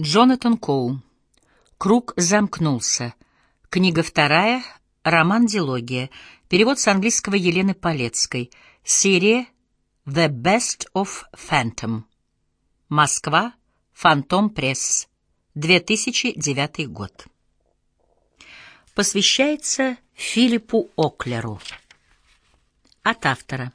Джонатан Коул. Круг замкнулся. Книга вторая. Роман «Дилогия». Перевод с английского Елены Полецкой. Серия «The Best of Phantom». Москва. Фантом Пресс. 2009 год. Посвящается Филиппу Оклеру. От автора.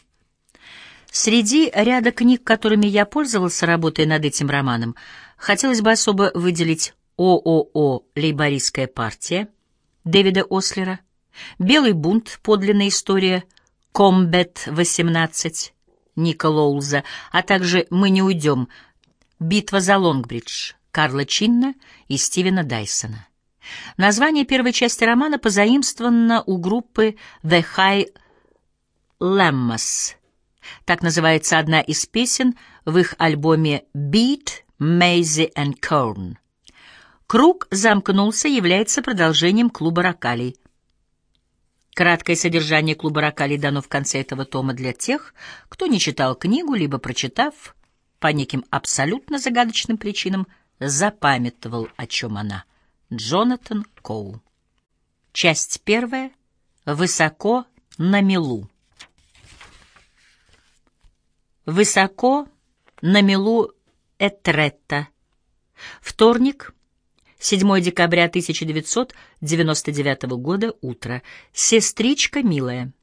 Среди ряда книг, которыми я пользовался, работая над этим романом, Хотелось бы особо выделить ООО «Лейбористская партия» Дэвида Ослера, «Белый бунт. Подлинная история» «Комбет-18» Ника Лоулза, а также «Мы не уйдем» «Битва за Лонгбридж» Карла Чинна и Стивена Дайсона. Название первой части романа позаимствовано у группы The High Lemmas. Так называется одна из песен в их альбоме Beat Мейзи and Корн. Круг замкнулся является продолжением клуба Рокалей. Краткое содержание клуба Рокалей дано в конце этого тома для тех, кто не читал книгу, либо, прочитав, по неким абсолютно загадочным причинам, запамятовал, о чем она. Джонатан Коул. Часть первая. Высоко на мелу. Высоко на мелу Этретта. Вторник, 7 декабря 1999 года, утро. Сестричка милая.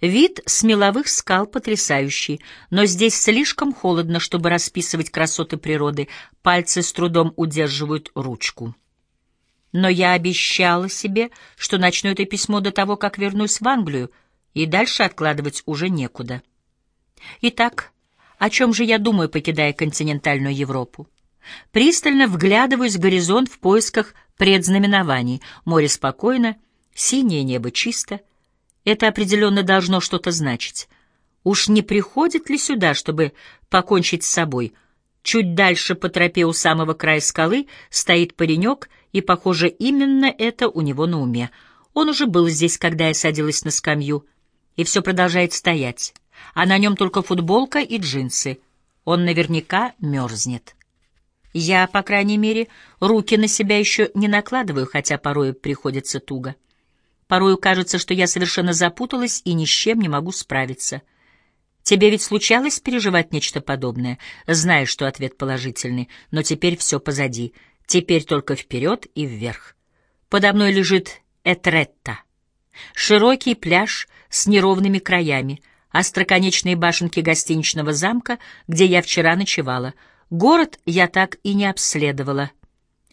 Вид с меловых скал потрясающий, но здесь слишком холодно, чтобы расписывать красоты природы. Пальцы с трудом удерживают ручку. Но я обещала себе, что начну это письмо до того, как вернусь в Англию, и дальше откладывать уже некуда. Итак, о чем же я думаю, покидая континентальную Европу? Пристально вглядываюсь в горизонт в поисках предзнаменований. Море спокойно, синее небо чисто. Это определенно должно что-то значить. Уж не приходит ли сюда, чтобы покончить с собой? Чуть дальше по тропе у самого края скалы стоит паренек, и, похоже, именно это у него на уме. Он уже был здесь, когда я садилась на скамью, и все продолжает стоять а на нем только футболка и джинсы. Он наверняка мерзнет. Я, по крайней мере, руки на себя еще не накладываю, хотя порою приходится туго. Порою кажется, что я совершенно запуталась и ни с чем не могу справиться. Тебе ведь случалось переживать нечто подобное? Знаешь, что ответ положительный, но теперь все позади. Теперь только вперед и вверх. Подо мной лежит Этретта. Широкий пляж с неровными краями — остроконечные башенки гостиничного замка, где я вчера ночевала. Город я так и не обследовала.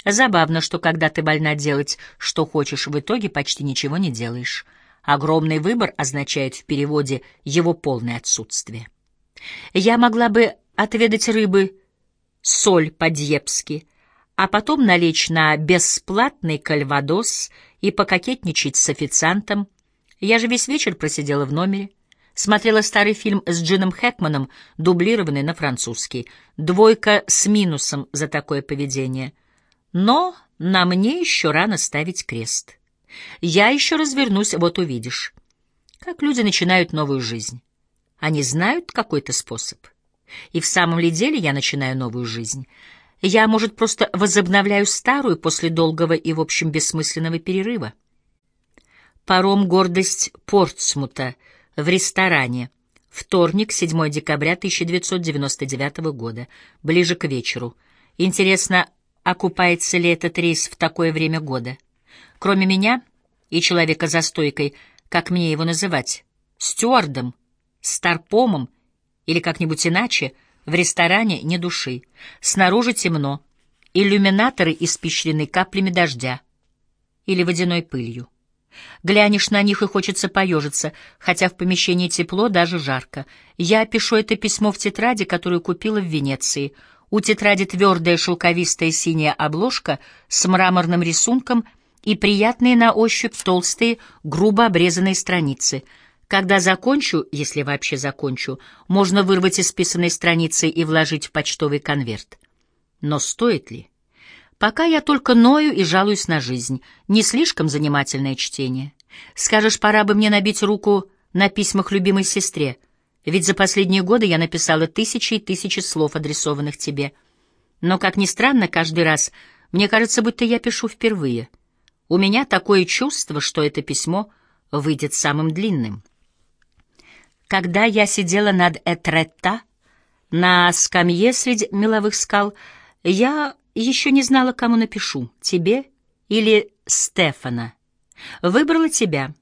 Забавно, что когда ты больна делать, что хочешь, в итоге почти ничего не делаешь. Огромный выбор означает в переводе его полное отсутствие. Я могла бы отведать рыбы соль по-дьепски, а потом налечь на бесплатный кальвадос и пококетничать с официантом. Я же весь вечер просидела в номере. Смотрела старый фильм с Джином Хэкманом, дублированный на французский. Двойка с минусом за такое поведение. Но на мне еще рано ставить крест. Я еще развернусь, вот увидишь. Как люди начинают новую жизнь. Они знают какой-то способ. И в самом ли деле я начинаю новую жизнь? Я, может, просто возобновляю старую после долгого и, в общем, бессмысленного перерыва. Паром «Гордость Портсмута» — в ресторане. Вторник, 7 декабря 1999 года, ближе к вечеру. Интересно, окупается ли этот рейс в такое время года? Кроме меня и человека за стойкой, как мне его называть, стюардом, старпомом или как-нибудь иначе, в ресторане ни души. Снаружи темно, иллюминаторы испещрены каплями дождя или водяной пылью. Глянешь на них и хочется поежиться, хотя в помещении тепло, даже жарко. Я пишу это письмо в тетради, которую купила в Венеции. У тетради твердая шелковистая синяя обложка с мраморным рисунком и приятные на ощупь толстые, грубо обрезанные страницы. Когда закончу, если вообще закончу, можно вырвать исписанные страницы и вложить в почтовый конверт. Но стоит ли? Пока я только ною и жалуюсь на жизнь. Не слишком занимательное чтение. Скажешь, пора бы мне набить руку на письмах любимой сестре, ведь за последние годы я написала тысячи и тысячи слов, адресованных тебе. Но, как ни странно, каждый раз мне кажется, будто я пишу впервые. У меня такое чувство, что это письмо выйдет самым длинным. Когда я сидела над Этретта на скамье среди меловых скал, я еще не знала, кому напишу, тебе или Стефана. Выбрала тебя.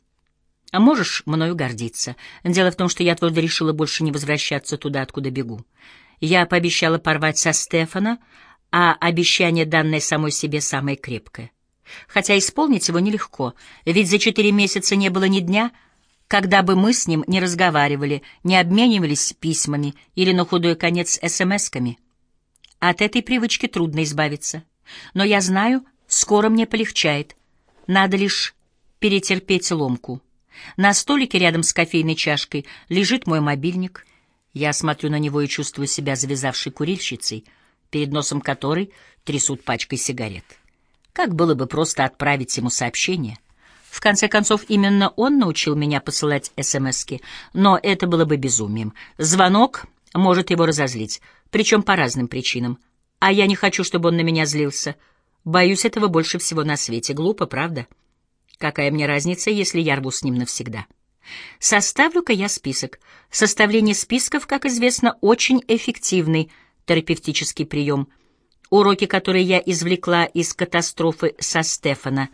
А можешь мною гордиться. Дело в том, что я твердо решила больше не возвращаться туда, откуда бегу. Я пообещала порвать со Стефана, а обещание, данное самой себе, самое крепкое. Хотя исполнить его нелегко, ведь за четыре месяца не было ни дня, когда бы мы с ним не разговаривали, не обменивались письмами или на худой конец смс-ками. От этой привычки трудно избавиться. Но я знаю, скоро мне полегчает. Надо лишь перетерпеть ломку. На столике рядом с кофейной чашкой лежит мой мобильник. Я смотрю на него и чувствую себя завязавшей курильщицей, перед носом которой трясут пачкой сигарет. Как было бы просто отправить ему сообщение? В конце концов, именно он научил меня посылать СМСки, но это было бы безумием. Звонок может его разозлить, причем по разным причинам. А я не хочу, чтобы он на меня злился. Боюсь этого больше всего на свете. Глупо, правда? — Какая мне разница, если я рву с ним навсегда? Составлю-ка я список. Составление списков, как известно, очень эффективный терапевтический прием. Уроки, которые я извлекла из катастрофы со Стефана.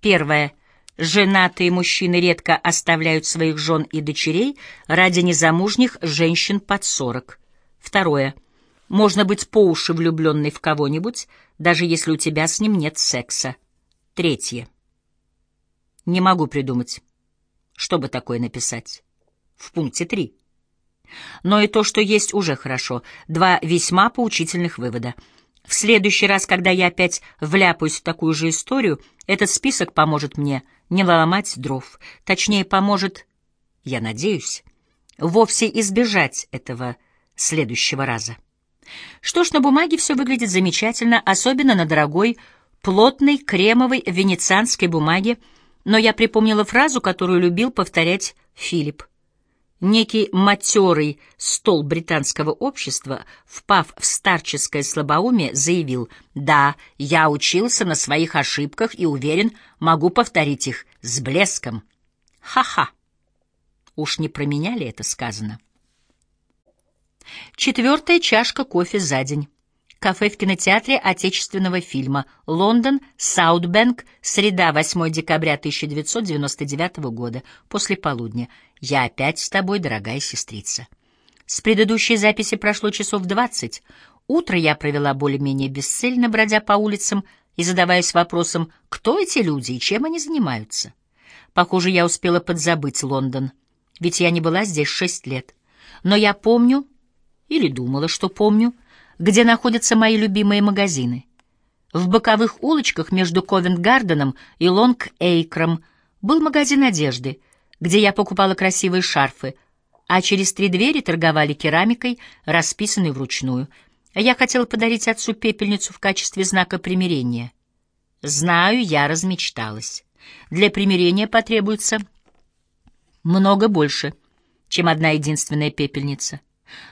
Первое. Женатые мужчины редко оставляют своих жен и дочерей ради незамужних женщин под сорок. Второе. Можно быть по уши влюбленной в кого-нибудь, даже если у тебя с ним нет секса. Третье. Не могу придумать, что бы такое написать. В пункте 3. Но и то, что есть, уже хорошо. Два весьма поучительных вывода. В следующий раз, когда я опять вляпаюсь в такую же историю, этот список поможет мне не ломать дров. Точнее, поможет, я надеюсь, вовсе избежать этого следующего раза. Что ж, на бумаге все выглядит замечательно, особенно на дорогой, плотной, кремовой венецианской бумаге, но я припомнила фразу, которую любил повторять Филипп. Некий матерый стол британского общества, впав в старческое слабоумие, заявил, «Да, я учился на своих ошибках и уверен, могу повторить их с блеском». Ха-ха! Уж не про меня ли это сказано? Четвертая чашка кофе за день. Кафе в кинотеатре отечественного фильма. Лондон, Саутбэнк, среда, 8 декабря 1999 года, после полудня. Я опять с тобой, дорогая сестрица. С предыдущей записи прошло часов двадцать. Утро я провела более-менее бесцельно, бродя по улицам и задаваясь вопросом, кто эти люди и чем они занимаются. Похоже, я успела подзабыть Лондон, ведь я не была здесь шесть лет. Но я помню, или думала, что помню, — где находятся мои любимые магазины. В боковых улочках между Ковент-Гарденом и Лонг-Эйкром был магазин одежды, где я покупала красивые шарфы, а через три двери торговали керамикой, расписанной вручную. Я хотела подарить отцу пепельницу в качестве знака примирения. Знаю, я размечталась. Для примирения потребуется много больше, чем одна единственная пепельница.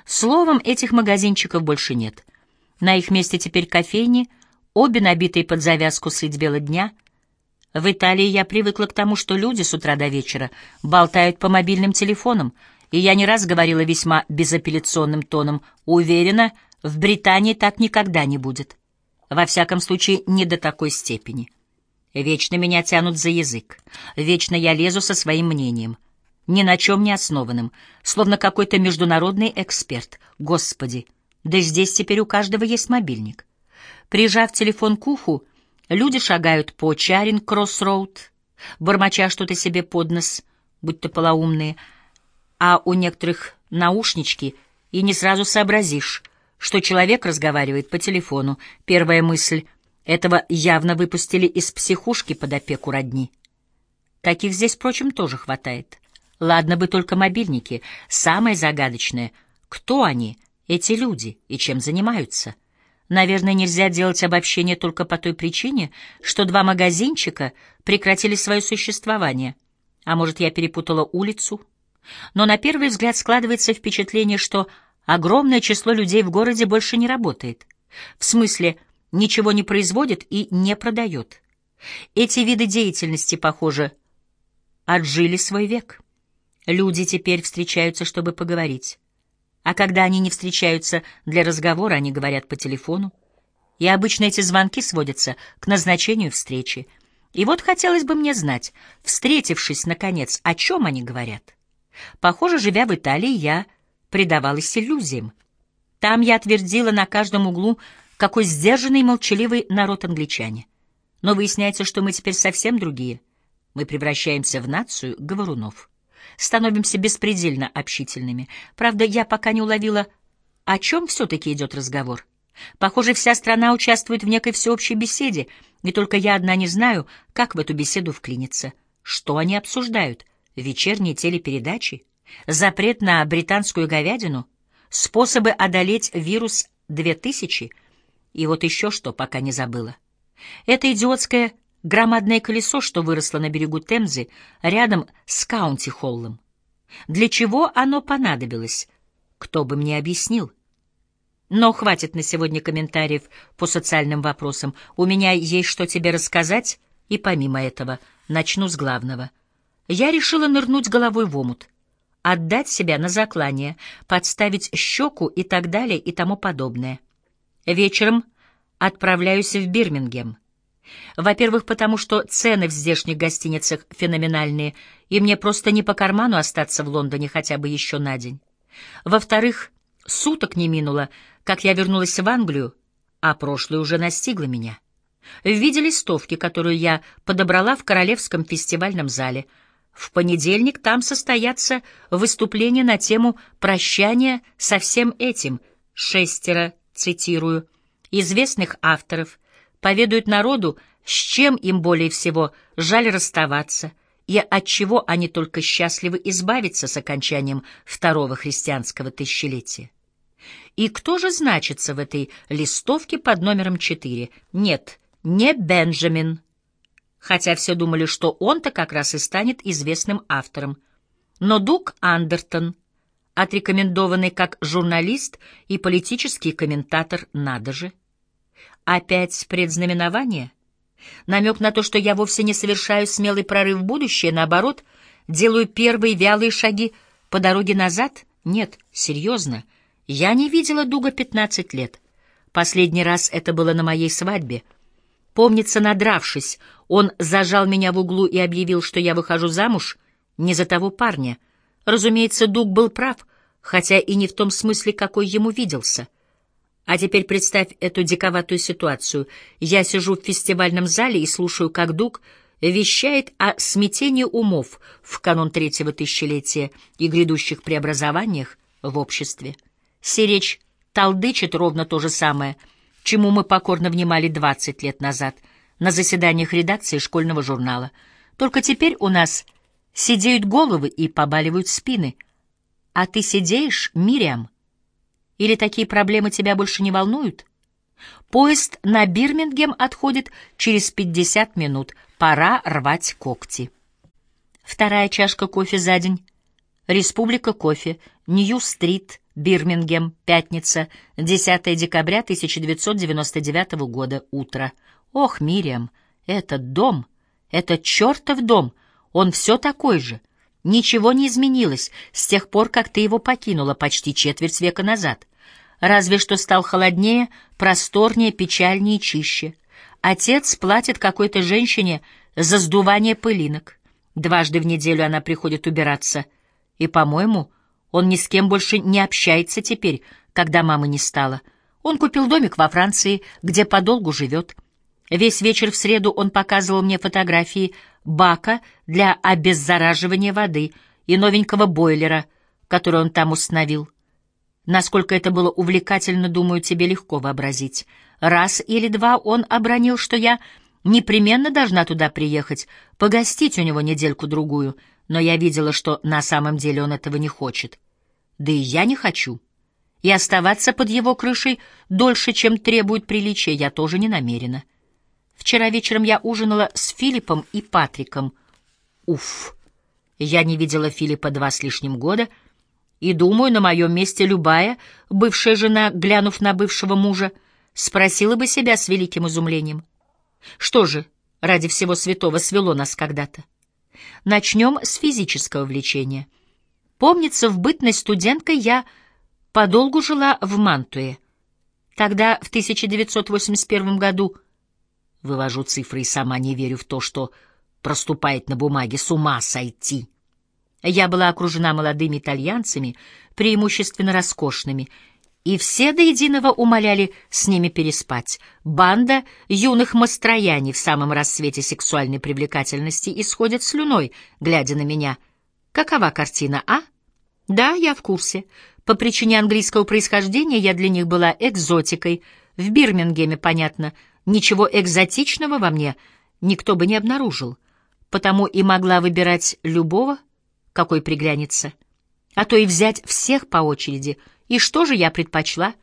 Словом, этих магазинчиков больше нет. На их месте теперь кофейни, обе набитые под завязку средь бела дня. В Италии я привыкла к тому, что люди с утра до вечера болтают по мобильным телефонам, и я не раз говорила весьма безапелляционным тоном, уверена, в Британии так никогда не будет. Во всяком случае, не до такой степени. Вечно меня тянут за язык, вечно я лезу со своим мнением — ни на чем не основанным, словно какой-то международный эксперт. Господи, да здесь теперь у каждого есть мобильник. Прижав телефон к уху, люди шагают по Чаринг-Кроссроуд, бормоча что-то себе под нос, будь-то полоумные, а у некоторых наушнички, и не сразу сообразишь, что человек разговаривает по телефону. Первая мысль — этого явно выпустили из психушки под опеку родни. Таких здесь, впрочем, тоже хватает. Ладно бы только мобильники. Самое загадочное — кто они, эти люди, и чем занимаются? Наверное, нельзя делать обобщение только по той причине, что два магазинчика прекратили свое существование. А может, я перепутала улицу? Но на первый взгляд складывается впечатление, что огромное число людей в городе больше не работает. В смысле, ничего не производит и не продает. Эти виды деятельности, похоже, отжили свой век. Люди теперь встречаются, чтобы поговорить. А когда они не встречаются для разговора, они говорят по телефону. И обычно эти звонки сводятся к назначению встречи. И вот хотелось бы мне знать, встретившись, наконец, о чем они говорят. Похоже, живя в Италии, я предавалась иллюзиям. Там я твердила на каждом углу, какой сдержанный молчаливый народ англичане. Но выясняется, что мы теперь совсем другие. Мы превращаемся в нацию говорунов. Становимся беспредельно общительными. Правда, я пока не уловила, о чем все-таки идет разговор. Похоже, вся страна участвует в некой всеобщей беседе, и только я одна не знаю, как в эту беседу вклиниться. Что они обсуждают? Вечерние телепередачи? Запрет на британскую говядину? Способы одолеть вирус 2000? И вот еще что, пока не забыла. Это идиотское громадное колесо, что выросло на берегу Темзы, рядом с Каунти-Холлом. Для чего оно понадобилось? Кто бы мне объяснил? Но хватит на сегодня комментариев по социальным вопросам. У меня есть что тебе рассказать, и помимо этого начну с главного. Я решила нырнуть головой в омут, отдать себя на заклание, подставить щеку и так далее и тому подобное. Вечером отправляюсь в Бирмингем. Во-первых, потому что цены в здешних гостиницах феноменальные, и мне просто не по карману остаться в Лондоне хотя бы еще на день. Во-вторых, суток не минуло, как я вернулась в Англию, а прошлое уже настигло меня. В виде листовки, которую я подобрала в Королевском фестивальном зале. В понедельник там состоятся выступления на тему «Прощание со всем этим», шестеро, цитирую, известных авторов, поведают народу, с чем им более всего жаль расставаться, и от чего они только счастливы избавиться с окончанием второго христианского тысячелетия. И кто же значится в этой листовке под номером четыре? Нет, не Бенджамин. Хотя все думали, что он-то как раз и станет известным автором. Но Дук Андертон, отрекомендованный как журналист и политический комментатор, надо же. Опять предзнаменование? Намек на то, что я вовсе не совершаю смелый прорыв в будущее, наоборот, делаю первые вялые шаги по дороге назад? Нет, серьезно. Я не видела Дуга пятнадцать лет. Последний раз это было на моей свадьбе. Помнится, надравшись, он зажал меня в углу и объявил, что я выхожу замуж не за того парня. Разумеется, Дуг был прав, хотя и не в том смысле, какой ему виделся. А теперь представь эту диковатую ситуацию. Я сижу в фестивальном зале и слушаю, как Дуг вещает о смятении умов в канун третьего тысячелетия и грядущих преобразованиях в обществе. Сиречь толдычит ровно то же самое, чему мы покорно внимали 20 лет назад на заседаниях редакции школьного журнала. Только теперь у нас сидеют головы и побаливают спины. А ты сидеешь, Мириам? Или такие проблемы тебя больше не волнуют? Поезд на Бирмингем отходит через 50 минут. Пора рвать когти. Вторая чашка кофе за день. Республика кофе. Нью-стрит. Бирмингем. Пятница. 10 декабря 1999 года. Утро. Ох, Мириам, этот дом, этот чертов дом, он все такой же. Ничего не изменилось с тех пор, как ты его покинула почти четверть века назад. Разве что стал холоднее, просторнее, печальнее, чище. Отец платит какой-то женщине за сдувание пылинок. Дважды в неделю она приходит убираться. И, по-моему, он ни с кем больше не общается теперь, когда мамы не стало. Он купил домик во Франции, где подолгу живет. Весь вечер в среду он показывал мне фотографии бака для обеззараживания воды и новенького бойлера, который он там установил. Насколько это было увлекательно, думаю, тебе легко вообразить. Раз или два он обронил, что я непременно должна туда приехать, погостить у него недельку-другую, но я видела, что на самом деле он этого не хочет. Да и я не хочу. И оставаться под его крышей дольше, чем требует приличия, я тоже не намерена. Вчера вечером я ужинала с Филиппом и Патриком. Уф! Я не видела Филиппа два с лишним года, и, думаю, на моем месте любая бывшая жена, глянув на бывшего мужа, спросила бы себя с великим изумлением. Что же, ради всего святого свело нас когда-то? Начнем с физического влечения. Помнится, в бытность студенткой я подолгу жила в Мантуе. Тогда, в 1981 году, вывожу цифры и сама не верю в то, что проступает на бумаге, с ума сойти. Я была окружена молодыми итальянцами, преимущественно роскошными, и все до единого умоляли с ними переспать. Банда юных мастрояний в самом рассвете сексуальной привлекательности исходит слюной, глядя на меня. Какова картина, а? Да, я в курсе. По причине английского происхождения я для них была экзотикой. В Бирмингеме, понятно, ничего экзотичного во мне никто бы не обнаружил, потому и могла выбирать любого, какой приглянется, а то и взять всех по очереди — и что же я предпочла?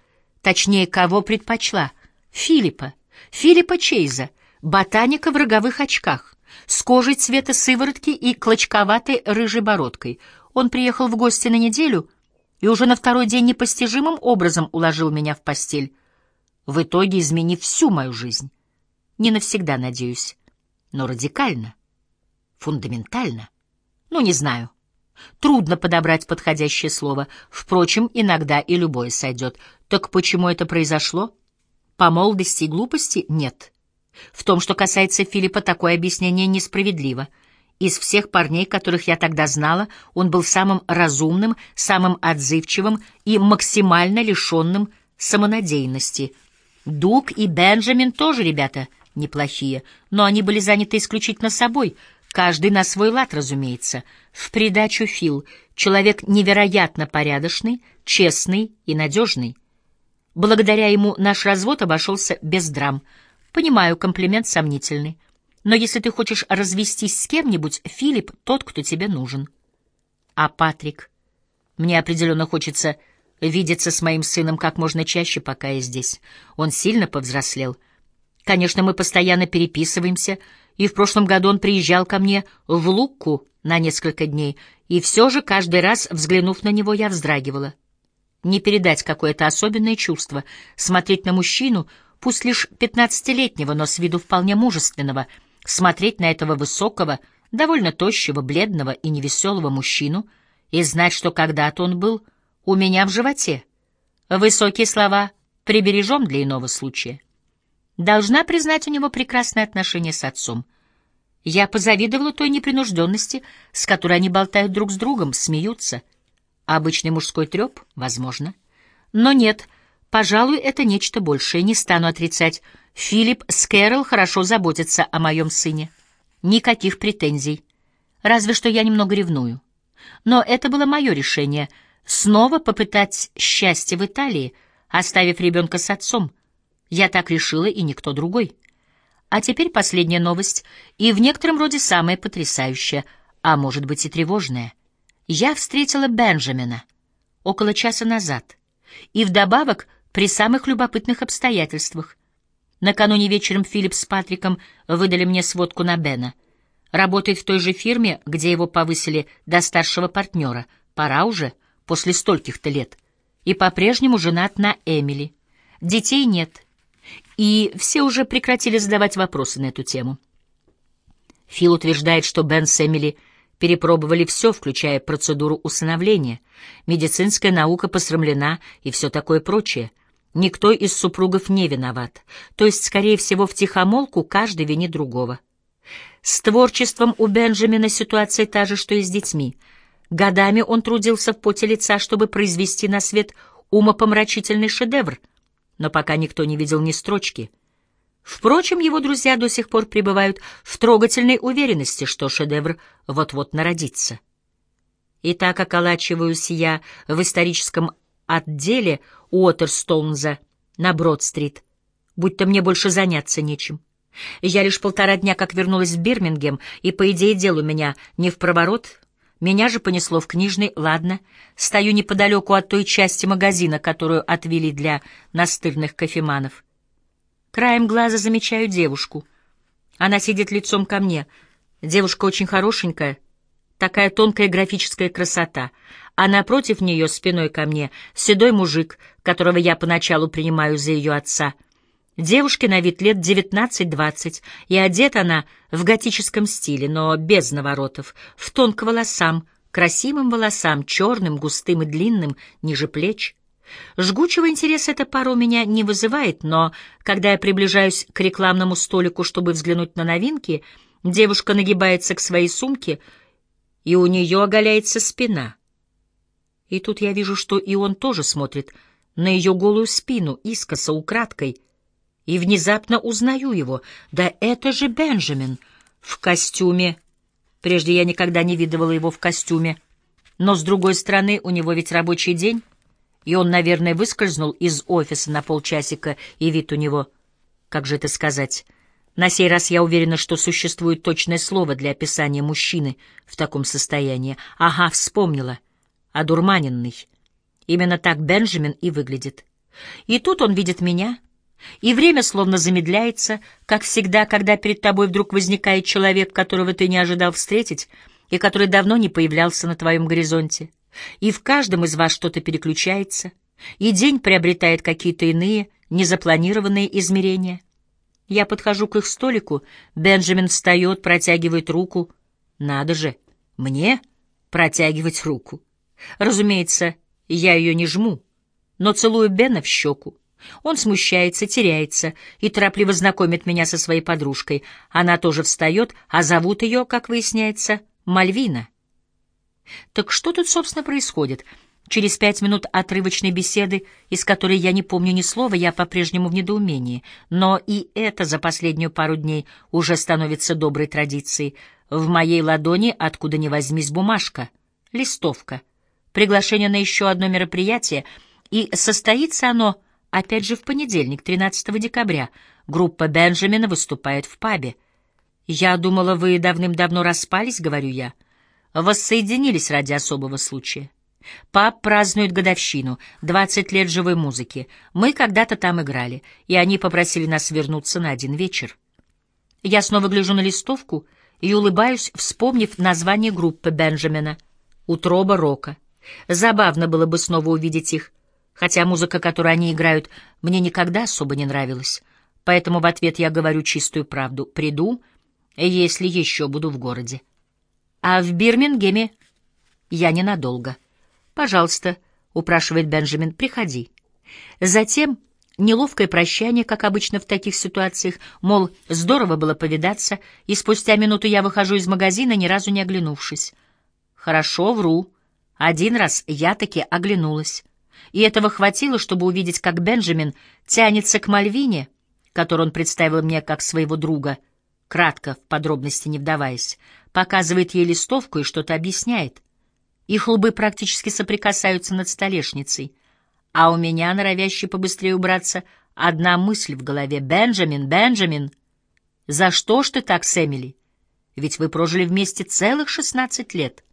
Точнее, кого предпочла? Филиппа. Филиппа Чейза, ботаника в роговых очках, с кожей цвета сыворотки и клочковатой рыжей бородкой. Он приехал в гости на неделю и уже на второй день непостижимым образом уложил меня в постель, в итоге изменив всю мою жизнь. Не навсегда, надеюсь, но радикально, фундаментально. Ну, не знаю. Трудно подобрать подходящее слово. Впрочем, иногда и любое сойдет. Так почему это произошло? По молодости и глупости? Нет. В том, что касается Филиппа, такое объяснение несправедливо. Из всех парней, которых я тогда знала, он был самым разумным, самым отзывчивым и максимально лишенным самонадеянности. Дуг и Бенджамин тоже ребята неплохие, но они были заняты исключительно собой — Каждый на свой лад, разумеется. В придачу Фил — человек невероятно порядочный, честный и надежный. Благодаря ему наш развод обошелся без драм. Понимаю, комплимент сомнительный. Но если ты хочешь развестись с кем-нибудь, Филипп — тот, кто тебе нужен. А Патрик? Мне определенно хочется видеться с моим сыном как можно чаще, пока я здесь. Он сильно повзрослел. Конечно, мы постоянно переписываемся — и в прошлом году он приезжал ко мне в Лукку на несколько дней, и все же каждый раз, взглянув на него, я вздрагивала. Не передать какое-то особенное чувство, смотреть на мужчину, пусть лишь пятнадцатилетнего, но с виду вполне мужественного, смотреть на этого высокого, довольно тощего, бледного и невеселого мужчину и знать, что когда-то он был у меня в животе. Высокие слова прибережем для иного случая. Должна признать у него прекрасное отношение с отцом. Я позавидовала той непринужденности, с которой они болтают друг с другом, смеются. Обычный мужской треп? Возможно. Но нет, пожалуй, это нечто большее, не стану отрицать. Филипп с Кэрол хорошо заботятся о моем сыне. Никаких претензий. Разве что я немного ревную. Но это было мое решение — снова попытать счастье в Италии, оставив ребенка с отцом — я так решила, и никто другой. А теперь последняя новость, и в некотором роде самая потрясающая, а может быть и тревожная. Я встретила Бенджамина около часа назад, и вдобавок при самых любопытных обстоятельствах. Накануне вечером Филипп с Патриком выдали мне сводку на Бена. Работает в той же фирме, где его повысили до старшего партнера. Пора уже, после стольких-то лет. И по-прежнему женат на Эмили. Детей нет — и все уже прекратили задавать вопросы на эту тему. Фил утверждает, что Бен с Эмили перепробовали все, включая процедуру усыновления. Медицинская наука посрамлена и все такое прочее. Никто из супругов не виноват. То есть, скорее всего, в тихомолку каждый винит другого. С творчеством у Бенджамина ситуация та же, что и с детьми. Годами он трудился в поте лица, чтобы произвести на свет умопомрачительный шедевр — но пока никто не видел ни строчки. Впрочем, его друзья до сих пор пребывают в трогательной уверенности, что шедевр вот-вот народится. И так околачиваюсь я в историческом отделе Уотерстоунза на Брод-стрит, будто мне больше заняться нечем. Я лишь полтора дня как вернулась в Бирмингем, и, по идее, дел у меня не в проворот, меня же понесло в книжный, ладно, стою неподалеку от той части магазина, которую отвели для настырных кофеманов. Краем глаза замечаю девушку. Она сидит лицом ко мне. Девушка очень хорошенькая, такая тонкая графическая красота. А напротив нее, спиной ко мне, седой мужик, которого я поначалу принимаю за ее отца. Девушке на вид лет 19-20, и одета она в готическом стиле, но без наворотов, в тон к волосам, красивым волосам, черным, густым и длинным, ниже плеч. Жгучего интереса эта пара у меня не вызывает, но когда я приближаюсь к рекламному столику, чтобы взглянуть на новинки, девушка нагибается к своей сумке, и у нее оголяется спина. И тут я вижу, что и он тоже смотрит на ее голую спину, искоса, украдкой, и внезапно узнаю его. Да это же Бенджамин в костюме. Прежде я никогда не видывала его в костюме. Но, с другой стороны, у него ведь рабочий день, и он, наверное, выскользнул из офиса на полчасика, и вид у него, как же это сказать... На сей раз я уверена, что существует точное слово для описания мужчины в таком состоянии. Ага, вспомнила. Одурманенный. Именно так Бенджамин и выглядит. И тут он видит меня, и время словно замедляется, как всегда, когда перед тобой вдруг возникает человек, которого ты не ожидал встретить и который давно не появлялся на твоем горизонте. И в каждом из вас что-то переключается, и день приобретает какие-то иные, незапланированные измерения. Я подхожу к их столику, Бенджамин встает, протягивает руку. Надо же, мне протягивать руку. Разумеется, я ее не жму, но целую Бена в щеку. Он смущается, теряется и торопливо знакомит меня со своей подружкой. Она тоже встает, а зовут ее, как выясняется, Мальвина. Так что тут, собственно, происходит? Через пять минут отрывочной беседы, из которой я не помню ни слова, я по-прежнему в недоумении. Но и это за последнюю пару дней уже становится доброй традицией. В моей ладони, откуда ни возьмись, бумажка, листовка, приглашение на еще одно мероприятие, и состоится оно, опять же, в понедельник, 13 декабря. Группа Бенджамина выступает в пабе. «Я думала, вы давным-давно распались», — говорю я. «Воссоединились ради особого случая». Пап празднует годовщину, 20 лет живой музыки. Мы когда-то там играли, и они попросили нас вернуться на один вечер. Я снова гляжу на листовку и улыбаюсь, вспомнив название группы Бенджамина «Утроба рока». Забавно было бы снова увидеть их, хотя музыка, которую они играют, мне никогда особо не нравилась. Поэтому в ответ я говорю чистую правду. Приду, если еще буду в городе. А в Бирмингеме я ненадолго. «Пожалуйста», — упрашивает Бенджамин, — «приходи». Затем неловкое прощание, как обычно в таких ситуациях, мол, здорово было повидаться, и спустя минуту я выхожу из магазина, ни разу не оглянувшись. Хорошо, вру. Один раз я таки оглянулась. И этого хватило, чтобы увидеть, как Бенджамин тянется к Мальвине, которую он представил мне как своего друга, кратко, в подробности не вдаваясь, показывает ей листовку и что-то объясняет. Их лбы практически соприкасаются над столешницей. А у меня, норовящий побыстрее убраться, одна мысль в голове. «Бенджамин, Бенджамин! За что ж ты так с Эмили? Ведь вы прожили вместе целых шестнадцать лет».